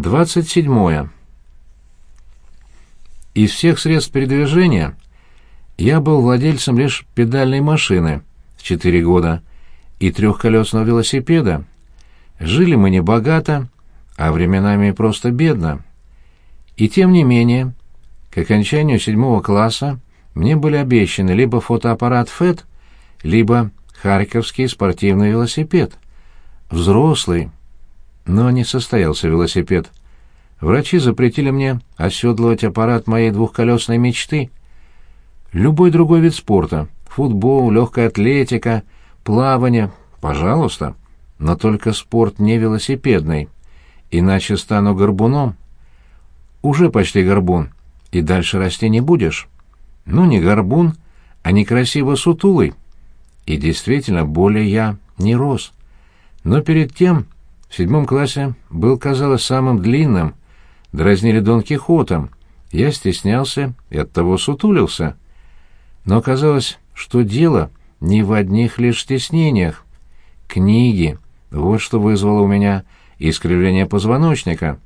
27. Из всех средств передвижения я был владельцем лишь педальной машины в 4 года и трехколесного велосипеда. Жили мы не богато, а временами просто бедно. И тем не менее, к окончанию седьмого класса мне были обещаны либо фотоаппарат ФЭТ, либо харьковский спортивный велосипед. Взрослый. Но не состоялся велосипед. Врачи запретили мне оседлывать аппарат моей двухколесной мечты. Любой другой вид спорта — футбол, легкая атлетика, плавание — пожалуйста. Но только спорт не велосипедный. Иначе стану горбуном. Уже почти горбун, и дальше расти не будешь. Ну, не горбун, а некрасиво сутулый. И действительно, более я не рос. Но перед тем, в седьмом классе, был, казалось, самым длинным, дразнили Дон Кихотом. Я стеснялся и оттого сутулился. Но оказалось, что дело не в одних лишь стеснениях. Книги — вот что вызвало у меня искривление позвоночника.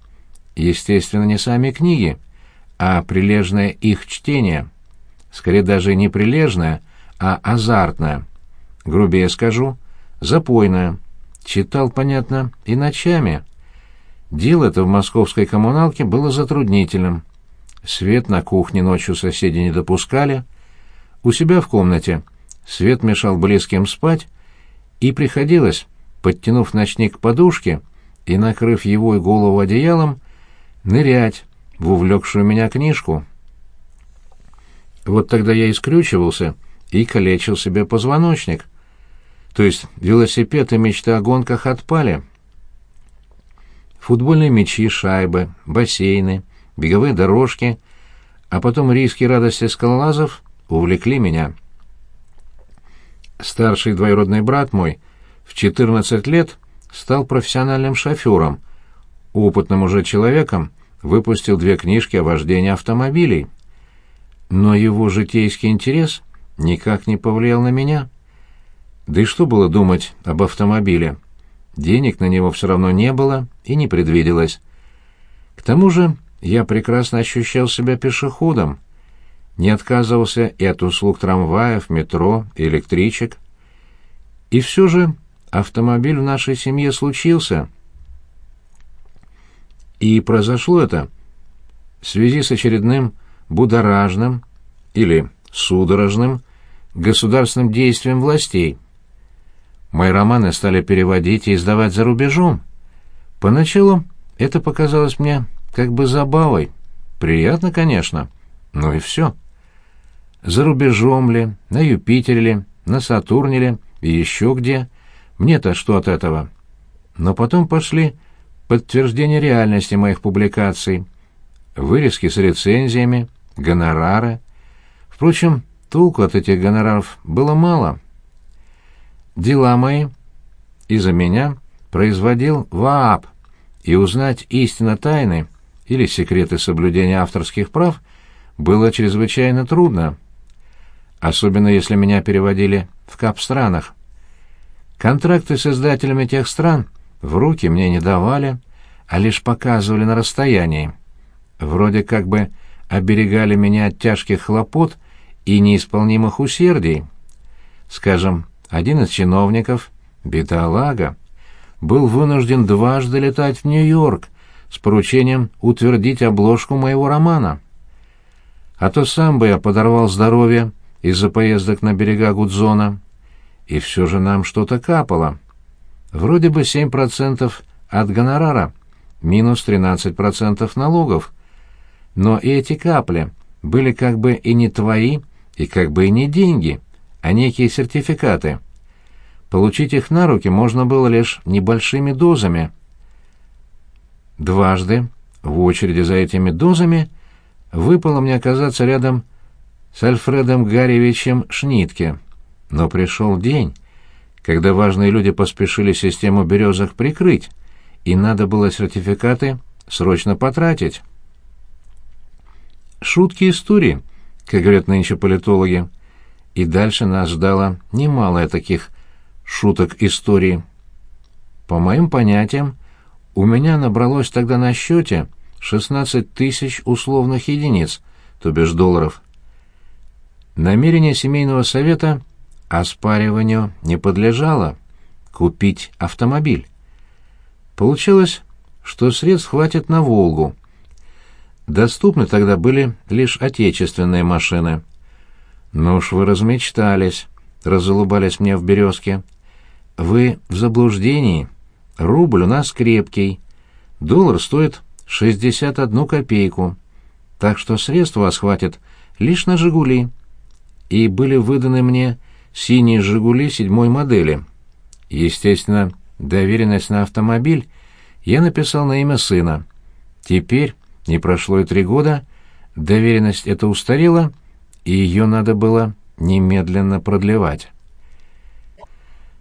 Естественно, не сами книги, а прилежное их чтение. Скорее даже не прилежное, а азартное. Грубее скажу, запойное. Читал, понятно, и ночами — Дело это в московской коммуналке было затруднительным. Свет на кухне ночью соседи не допускали. У себя в комнате свет мешал близким спать, и приходилось, подтянув ночник к подушке и накрыв его и голову одеялом, нырять в увлекшую меня книжку. Вот тогда я и скрючивался и калечил себе позвоночник. То есть велосипед и мечты о гонках отпали — футбольные мячи, шайбы, бассейны, беговые дорожки, а потом риски радости скалолазов увлекли меня. Старший двоюродный брат мой в 14 лет стал профессиональным шофером, опытным уже человеком, выпустил две книжки о вождении автомобилей. Но его житейский интерес никак не повлиял на меня. Да и что было думать об автомобиле? Денег на него все равно не было и не предвиделось. К тому же я прекрасно ощущал себя пешеходом, не отказывался и от услуг трамваев, метро, электричек. И все же автомобиль в нашей семье случился. И произошло это в связи с очередным будоражным или судорожным государственным действием властей – Мои романы стали переводить и издавать за рубежом. Поначалу это показалось мне как бы забавой. Приятно, конечно, но и все. За рубежом ли, на Юпитере ли, на Сатурне ли и еще где. Мне-то что от этого? Но потом пошли подтверждения реальности моих публикаций, вырезки с рецензиями, гонорары. Впрочем, толку от этих гонораров было мало — Дела мои из-за меня производил ВААП, и узнать истинно тайны или секреты соблюдения авторских прав было чрезвычайно трудно, особенно если меня переводили в кап-странах. Контракты с издателями тех стран в руки мне не давали, а лишь показывали на расстоянии. Вроде как бы оберегали меня от тяжких хлопот и неисполнимых усердий. Скажем, один из чиновников, бедолага, был вынужден дважды летать в Нью-Йорк с поручением утвердить обложку моего романа. А то сам бы я подорвал здоровье из-за поездок на берега Гудзона. И все же нам что-то капало. Вроде бы 7% от гонорара, минус 13% налогов. Но и эти капли были как бы и не твои, и как бы и не деньги — а некие сертификаты. Получить их на руки можно было лишь небольшими дозами. Дважды в очереди за этими дозами выпало мне оказаться рядом с Альфредом Гарьевичем Шнитке. Но пришел день, когда важные люди поспешили систему березок прикрыть, и надо было сертификаты срочно потратить. Шутки истории, как говорят нынче политологи, — и дальше нас ждало немало таких шуток истории. По моим понятиям, У меня набралось тогда на счете 16 тысяч условных единиц, то бишь долларов. Намерение семейного совета оспариванию не подлежало купить автомобиль. Получилось, что средств хватит на «Волгу». Доступны тогда были лишь отечественные машины. «Ну уж вы размечтались», — разулыбались мне в «Березке». «Вы в заблуждении. Рубль у нас крепкий. Доллар стоит 61 копейку. Так что средств у вас хватит лишь на «Жигули». И были выданы мне синие «Жигули» седьмой модели. Естественно, доверенность на автомобиль я написал на имя сына. Теперь, не прошло и три года, доверенность эта устарела, и ее надо было немедленно продлевать.